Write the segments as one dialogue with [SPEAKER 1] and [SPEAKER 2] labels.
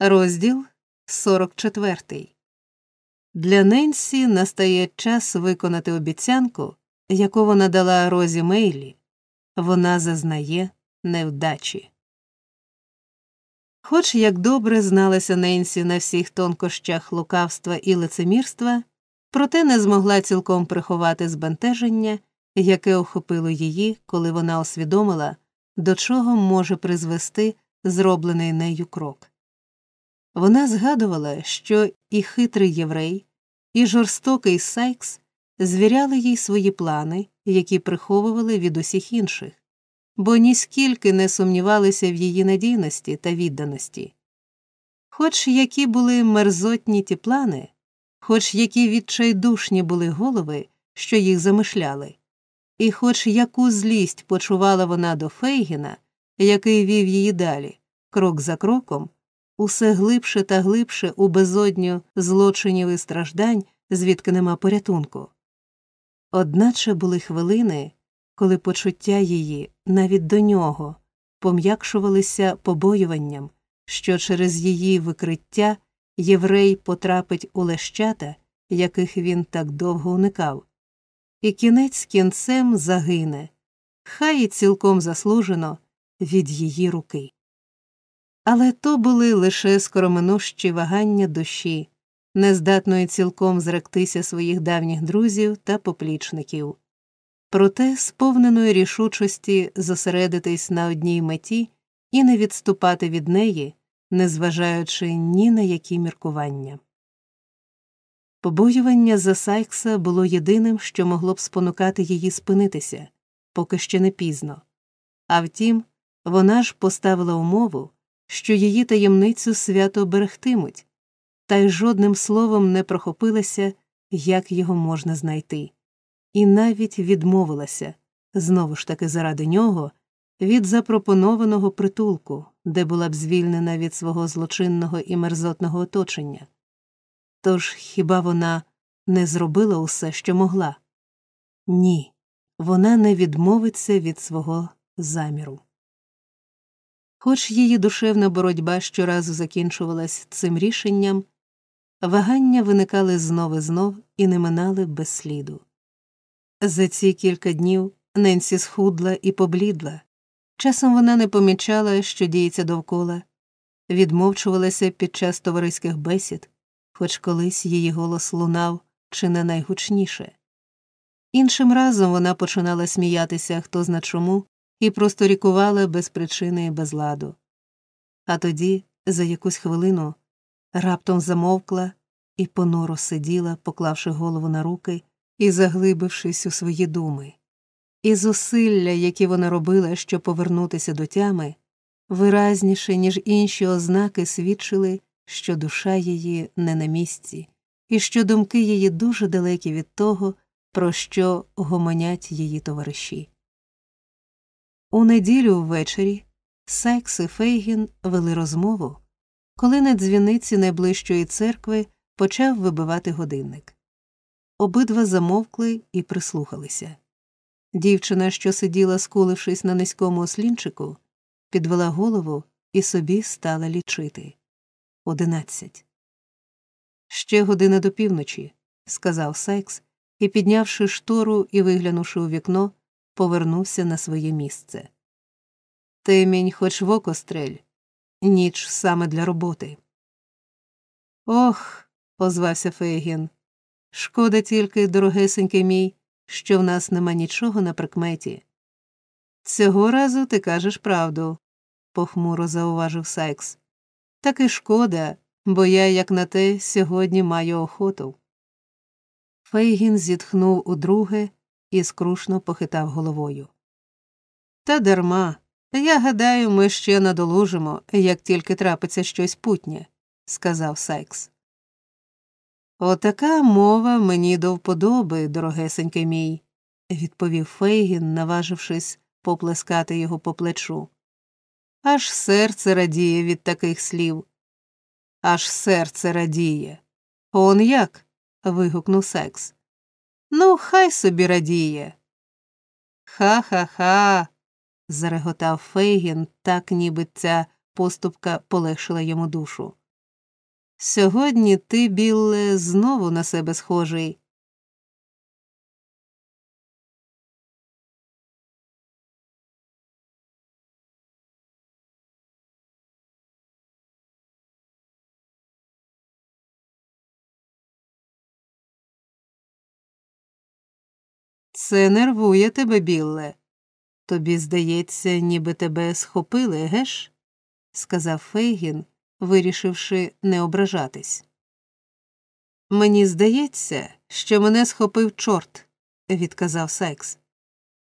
[SPEAKER 1] Розділ 44. Для Ненсі настає час виконати обіцянку, яку вона дала Розі Мейлі. Вона зазнає невдачі. Хоч як добре зналася Ненсі на всіх тонкощах лукавства і лицемірства, проте не змогла цілком приховати збентеження, яке охопило її, коли вона усвідомила, до чого може призвести зроблений нею крок. Вона згадувала, що і хитрий єврей, і жорстокий Сайкс звіряли їй свої плани, які приховували від усіх інших, бо ніскільки не сумнівалися в її надійності та відданості. Хоч які були мерзотні ті плани, хоч які відчайдушні були голови, що їх замишляли, і хоч яку злість почувала вона до Фейгіна, який вів її далі, крок за кроком усе глибше та глибше у безодню злочинів і страждань, звідки нема порятунку. Одначе були хвилини, коли почуття її навіть до нього пом'якшувалися побоюванням, що через її викриття єврей потрапить у лещата, яких він так довго уникав, і кінець кінцем загине, хай і цілком заслужено від її руки. Але то були лише скороминущі вагання душі, нездатної цілком зректися своїх давніх друзів та поплічників, проте сповненої рішучості зосередитись на одній меті і не відступати від неї, незважаючи ні на які міркування. Побоювання за Сайкса було єдиним, що могло б спонукати її спинитися, поки ще не пізно. А втім, вона ж поставила умову що її таємницю свято берегтимуть, та й жодним словом не прохопилася, як його можна знайти, і навіть відмовилася знову ж таки заради нього від запропонованого притулку, де була б звільнена від свого злочинного і мерзотного оточення. Тож хіба вона не зробила усе, що могла? Ні, вона не відмовиться від свого заміру. Хоч її душевна боротьба щоразу закінчувалась цим рішенням, вагання виникали знов і знов і не минали без сліду. За ці кілька днів Ненсі схудла і поблідла. Часом вона не помічала, що діється довкола, відмовчувалася під час товариських бесід, хоч колись її голос лунав чи не найгучніше. Іншим разом вона починала сміятися хто зна чому, і просто рікувала без причини і без ладу. А тоді, за якусь хвилину, раптом замовкла і понуро сиділа, поклавши голову на руки і заглибившись у свої думи. І зусилля, які вона робила, щоб повернутися до тями, виразніше, ніж інші ознаки, свідчили, що душа її не на місці, і що думки її дуже далекі від того, про що гомонять її товариші. У неділю ввечері Сайкс і Фейгін вели розмову, коли на дзвіниці найближчої церкви почав вибивати годинник. Обидва замовкли і прислухалися. Дівчина, що сиділа, скулившись на низькому ослінчику, підвела голову і собі стала лічити одинадцять. Ще година до півночі, сказав Сайкс і, піднявши штору і виглянувши у вікно, повернувся на своє місце. Темінь хоч в око стрель, ніч саме для роботи. Ох, озвався Фейгін. Шкода тільки, дорогесенький мій, що в нас нема нічого на прикметі. Цього разу ти кажеш правду, похмуро зауважив Сайкс. Таки шкода, бо я, як на те, сьогодні маю охоту. Фейгін зітхнув удруге і скрушно похитав головою. Та дарма. Я гадаю, ми ще надолужимо, як тільки трапиться щось путнє, сказав Сайкс. Отака мова мені до вподоби, дорогесенький мій, відповів Фейгін, наважившись поплескати його по плечу. Аж серце радіє від таких слів. Аж серце радіє. Он як? вигукнув Сайкс. Ну, хай собі радіє. Ха ха ха. зареготав Фейгін, так ніби ця поступка полегшила йому душу. Сьогодні ти, Білле, знову на себе схожий. Це нервує тебе, Білле. Тобі здається, ніби тебе схопили, геш? сказав Фейгін, вирішивши не ображатись. Мені здається, що мене схопив чорт, відказав Секс.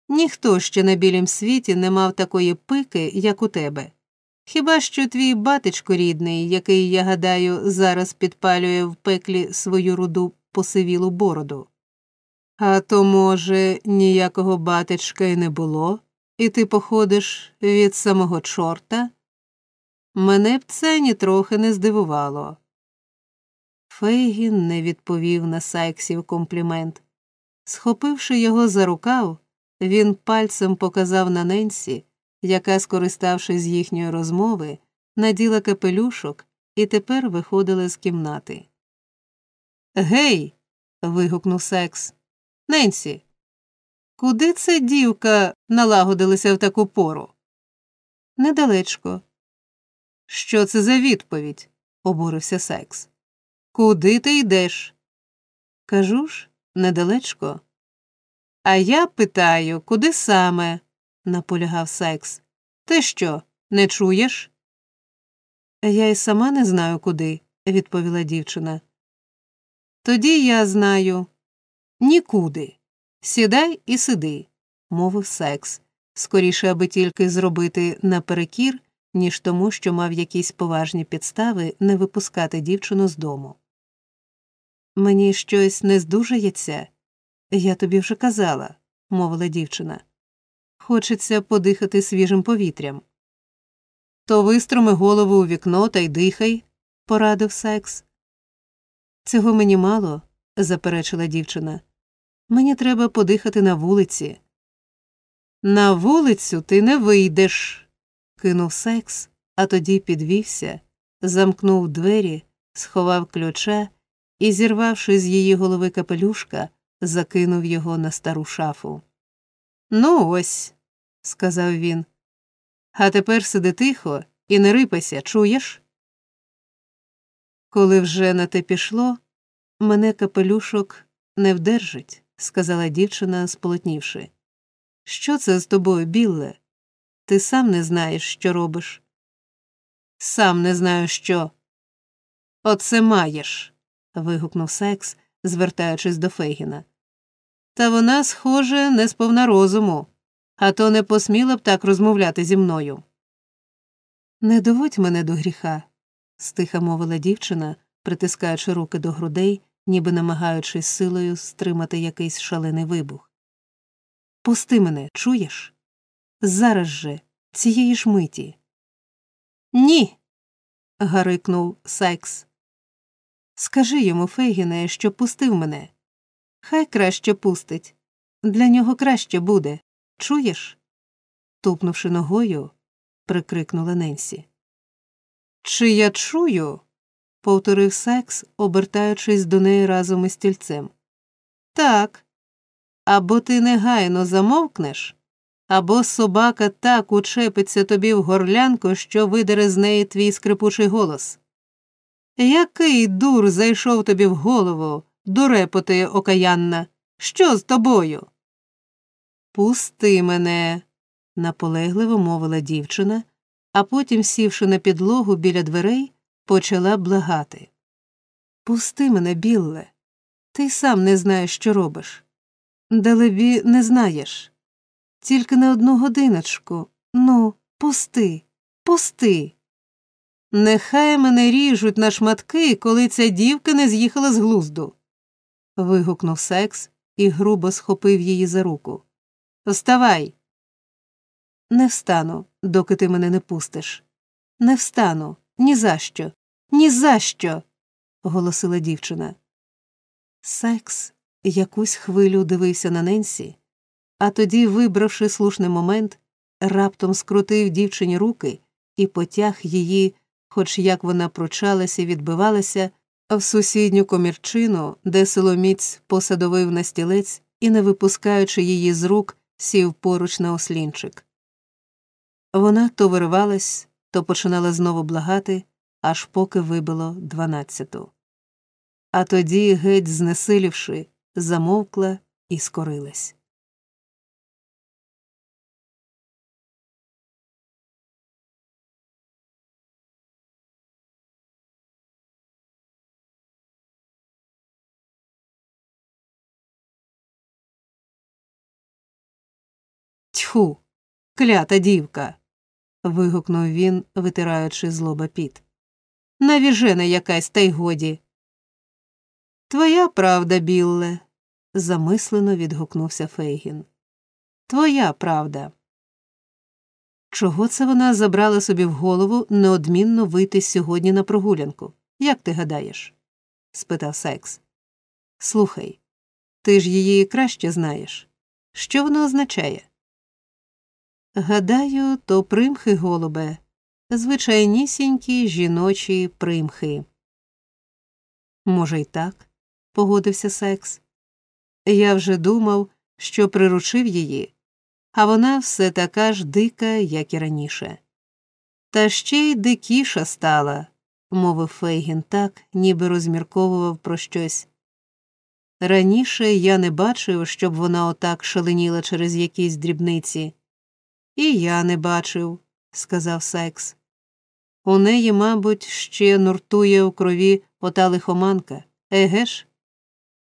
[SPEAKER 1] Ніхто ще на білім світі не мав такої пики, як у тебе. Хіба що твій батечко рідний, який, я гадаю, зараз підпалює в пеклі свою руду посивілу бороду. А то, може, ніякого батечка й не було, і ти походиш від самого чорта? Мене б це нітрохи не здивувало. Фейгін не відповів на Сайксів комплімент. Схопивши його за рукав, він пальцем показав на Ненсі, яка, скориставшись з їхньої розмови, наділа капелюшок і тепер виходила з кімнати. Гей. вигукнув Секс. Ненсі, куди це дівка налагодилася в таку пору? Недалечко. Що це за відповідь? обурився Секс. Куди ти йдеш? Кажу ж, недалечко. А я питаю, куди саме? наполягав Секс. Ти що, не чуєш? Я й сама не знаю куди, відповіла дівчина. Тоді я знаю. Нікуди. Сідай і сиди, мовив секс, скоріше, аби тільки зробити наперекір, ніж тому, що мав якісь поважні підстави не випускати дівчину з дому. Мені щось не здужається, я тобі вже казала, мовила дівчина. Хочеться подихати свіжим повітрям. То вистроми голову у вікно та й дихай, порадив секс. Цього мені мало, заперечила дівчина. Мені треба подихати на вулиці. На вулицю ти не вийдеш, кинув секс, а тоді підвівся, замкнув двері, сховав ключа і, зірвавши з її голови капелюшка, закинув його на стару шафу. Ну, ось, сказав він. А тепер сиди тихо і не рипайся, чуєш? Коли вже на те пішло, мене капелюшок не вдержить, сказала дівчина, сполотнівши. Що це з тобою, Білле? Ти сам не знаєш, що робиш. Сам не знаю, що. Оце маєш. вигукнув секс, звертаючись до Фейгіна. Та вона, схоже, не сповна розуму, а то не посміла б так розмовляти зі мною. Не доводь мене до гріха, стиха мовила дівчина, притискаючи руки до грудей ніби намагаючись силою стримати якийсь шалений вибух. Пусти мене, чуєш? Зараз же, цієї ж миті. Ні. гарикнув Сайкс. Скажи йому, Фейгіне, що пустив мене. Хай краще пустить. Для нього краще буде. Чуєш? тупнувши ногою, прикрикнула Ненсі. Чи я чую? Повторив секс, обертаючись до неї разом із стільцем. Так. Або ти негайно замовкнеш, або собака так учепиться тобі в горлянку, що видере з неї твій скрипучий голос. Який дур зайшов тобі в голову, дурепоти окаянна? Що з тобою? Пусти мене, наполегливо мовила дівчина, а потім, сівши на підлогу біля дверей, почала благати. Пусти мене, Білле, ти сам не знаєш, що робиш. Далебі, не знаєш. Тільки на одну годиночку. Ну, пусти, пусти. Нехай мене ріжуть на шматки, коли ця дівка не з'їхала з глузду. вигукнув секс і грубо схопив її за руку. Вставай. Не встану, доки ти мене не пустиш. Не встану. Ні за що, ні за що. голосила дівчина. Секс якусь хвилю дивився на Ненсі, а тоді, вибравши слушний момент, раптом скрутив дівчині руки і потяг її хоч як вона пручалася і відбивалася, в сусідню комірчину, де силоміць посадовив на стілець і, не випускаючи її з рук, сів поруч на ослінчик. Вона то виривалась, то починала знову благати, аж поки вибило дванадцяту. А тоді, геть знесилівши, замовкла і скорилась. Тьху, клята дівка. Вигукнув він, витираючи з лоба піт. Навіжена якась, та й годі. Твоя правда, Білле, замислено відгукнувся Фейгін. Твоя правда. Чого це вона забрала собі в голову неодмінно вийти сьогодні на прогулянку? Як ти гадаєш? спитав Секс. Слухай, ти ж її краще знаєш. Що воно означає? Гадаю, то примхи, голубе, звичайнісінькі жіночі примхи. Може, й так, погодився Секс. Я вже думав, що приручив її, а вона все така ж дика, як і раніше. Та ще й дикіша стала, мовив Фейгін так, ніби розмірковував про щось. Раніше я не бачив, щоб вона отак шаленіла через якісь дрібниці. І я не бачив, сказав Секс. У неї, мабуть, ще нуртує у крові ота лихоманка, еге ж?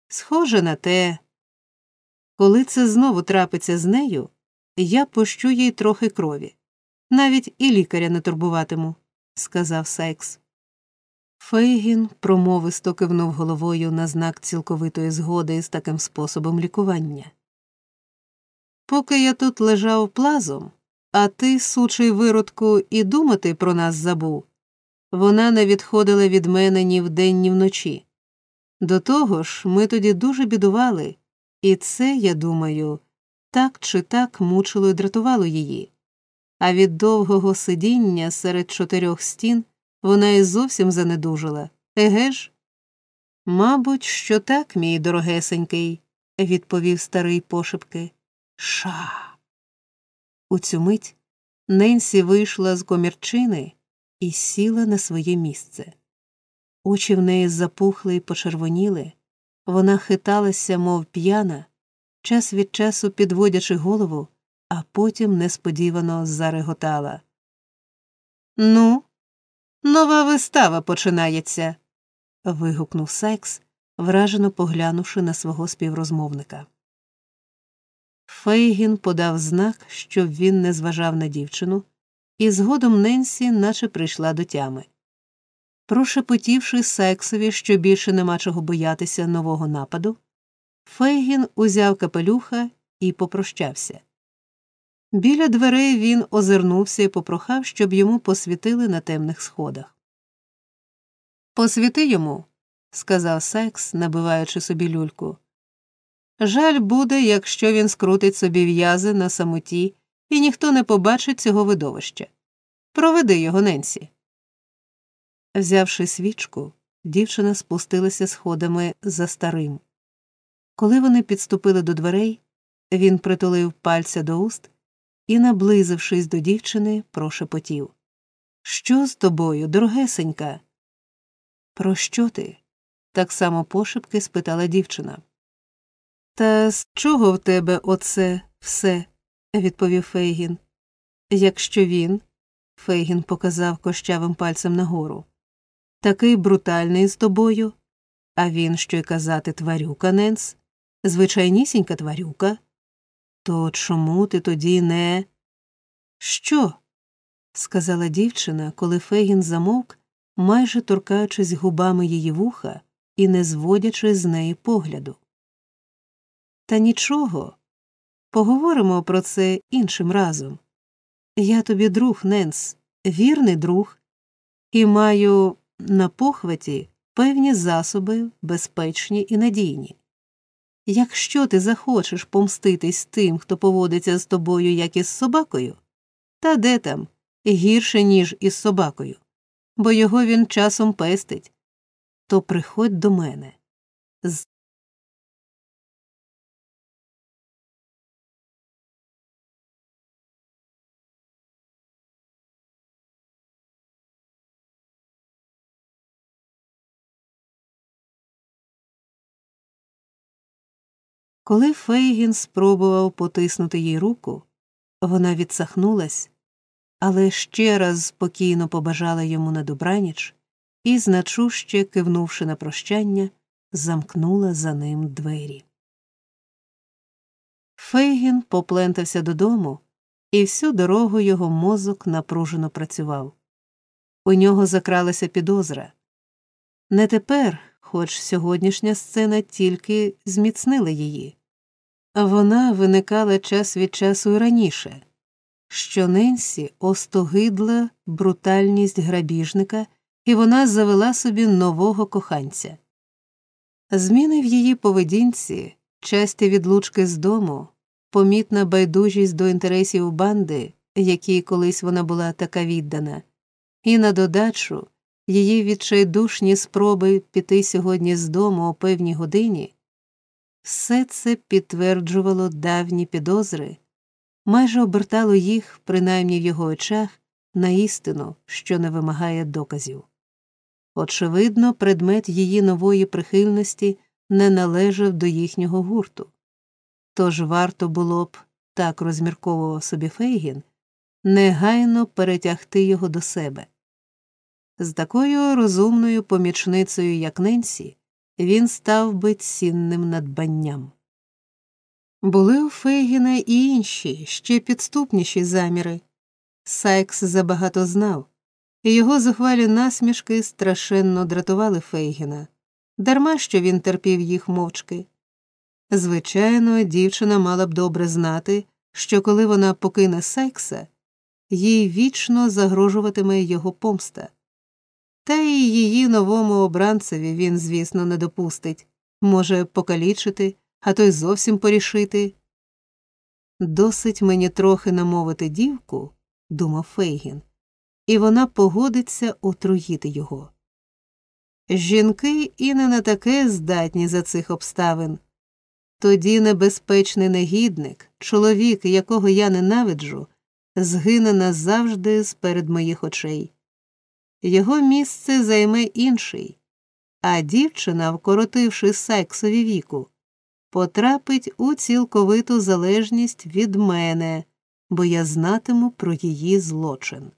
[SPEAKER 1] Схоже на те. Коли це знову трапиться з нею, я пощу їй трохи крові. Навіть і лікаря не турбуватиму, сказав Секс. Фейгін промовисто кивнув головою на знак цілковитої згоди з таким способом лікування. Поки я тут лежав плазом, а ти, сучий виродку, і думати про нас забув. Вона не відходила від мене ні вдень, ні вночі. До того ж, ми тоді дуже бідували, і це, я думаю, так чи так мучило і дратувало її. А від довгого сидіння серед чотирьох стін вона і зовсім занедужила. Еге ж? Мабуть, що так, мій дорогесенький, відповів старий пошепки. Ша. У цю мить Ненсі вийшла з комірчини і сіла на своє місце. Очі в неї запухли й почервоніли, вона хиталася, мов п'яна, час від часу підводячи голову, а потім несподівано зареготала. Ну, нова вистава починається. вигукнув Сайкс, вражено поглянувши на свого співрозмовника. Фейгін подав знак, щоб він не зважав на дівчину, і згодом Ненсі наче прийшла до тями. Прошепотівши сексові, що більше нема чого боятися нового нападу, Фейгін узяв капелюха і попрощався. Біля дверей він озирнувся і попрохав, щоб йому посвітили на темних сходах. Посвіти йому, сказав Секс, набиваючи собі люльку. Жаль буде, якщо він скрутить собі в'язи на самоті, і ніхто не побачить цього видовища. Проведи його Ненсі. Взявши свічку, дівчина спустилася сходами за старим. Коли вони підступили до дверей, він притулив пальця до уст і, наблизившись до дівчини, прошепотів Що з тобою, дорогесенька? Про що ти? так само пошепки спитала дівчина. Та з чого в тебе оце все? відповів Фейгін. Якщо він, Фейгін показав кощавим пальцем нагору, такий брутальний з тобою, а він, що й казати, тварюка, Ненс, звичайнісінька тварюка, то чому ти тоді не. Що? сказала дівчина, коли Фейгін замовк, майже торкаючись губами її вуха і не зводячи з неї погляду. Та нічого. Поговоримо про це іншим разом. Я тобі друг, Ненс, вірний друг, і маю на похваті певні засоби, безпечні і надійні. Якщо ти захочеш помститись тим, хто поводиться з тобою, як із собакою, та де там гірше, ніж із собакою, бо його він часом пестить. То приходь до мене. З Коли Фейгін спробував потиснути їй руку, вона відсахнулась, але ще раз спокійно побажала йому на добраніч і, значуще кивнувши на прощання, замкнула за ним двері. Фейгін поплентався додому, і всю дорогу його мозок напружено працював. У нього закралася підозра. Не тепер, хоч сьогоднішня сцена тільки зміцнила її. Вона виникала час від часу й раніше, що Ненсі остогидла брутальність грабіжника, і вона завела собі нового коханця. Зміни в її поведінці, часті відлучки з дому, помітна байдужість до інтересів банди, якій колись вона була така віддана, і на додачу її відчайдушні спроби піти сьогодні з дому о певній годині, все це підтверджувало давні підозри, майже обертало їх, принаймні в його очах, на істину, що не вимагає доказів. Очевидно, предмет її нової прихильності не належав до їхнього гурту. Тож варто було б, так розмірковував собі Фейгін, негайно перетягти його до себе. З такою розумною помічницею, як Ненсі, він став би цінним надбанням. Були у Фейгіна і інші, ще підступніші заміри. Сайкс забагато знав, і його зухвалі насмішки страшенно дратували Фейгіна, дарма що він терпів їх мовчки. Звичайно, дівчина мала б добре знати, що коли вона покине Сайкса, їй вічно загрожуватиме його помста. Та й її новому обранцеві він, звісно, не допустить може покалічити, а то й зовсім порішити. Досить мені трохи намовити дівку, думав Фейгін, і вона погодиться отруїти його. Жінки і не на таке здатні за цих обставин. Тоді небезпечний негідник, чоловік, якого я ненавиджу, згине назавжди з перед моїх очей. Його місце займе інший, а дівчина, вкоротивши сексові віку, потрапить у цілковиту залежність від мене, бо я знатиму про її злочин.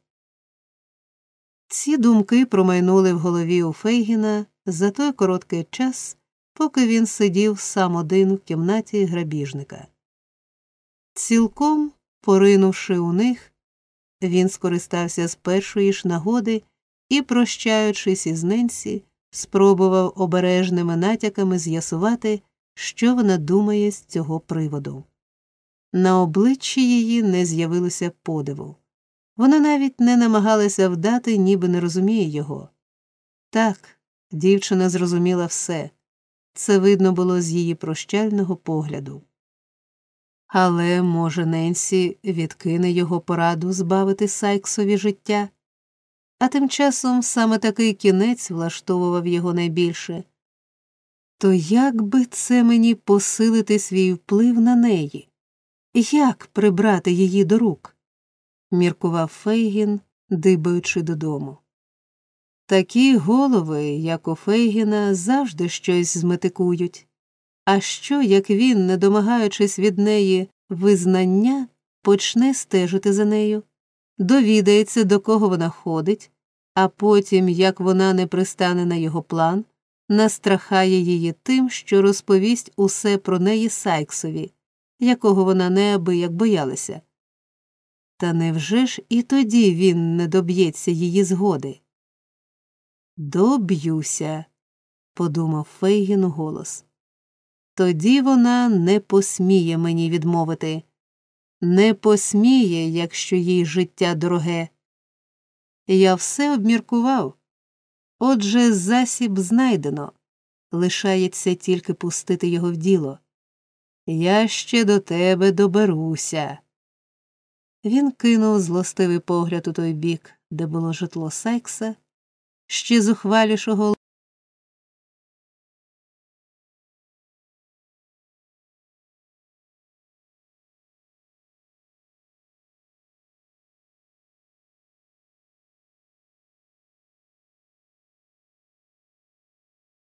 [SPEAKER 1] Ці думки промайнули в голові у Фейгіна за той короткий час, поки він сидів сам один в кімнаті грабіжника. Цілком поринувши у них, він скористався з першої ж нагоди і, прощаючись із Ненсі, спробував обережними натяками з'ясувати, що вона думає з цього приводу. На обличчі її не з'явилося подиву. Вона навіть не намагалася вдати, ніби не розуміє його. Так, дівчина зрозуміла все це видно було з її прощального погляду. Але, може, Ненсі відкине його пораду збавити Сайксові життя, а тим часом саме такий кінець влаштовував його найбільше. То як би це мені посилити свій вплив на неї? Як прибрати її до рук? міркував Фейгін, дибаючи додому. Такі голови, як у Фейгіна, завжди щось зметикують. А що, як він, не домагаючись від неї визнання, почне стежити за нею, довідається, до кого вона ходить, а потім, як вона не пристане на його план, настрахає її тим, що розповість усе про неї Сайксові, якого вона неабияк боялася. Та невже ж і тоді він не доб'ється її згоди? Доб'юся, подумав Фейгін голос. Тоді вона не посміє мені відмовити, не посміє, якщо їй життя дороге. Я все обміркував. Отже, засіб знайдено, лишається тільки пустити його в діло. Я ще до тебе доберуся. Він кинув злостивий погляд у той бік, де було житло Сайкса, ще зухвалішого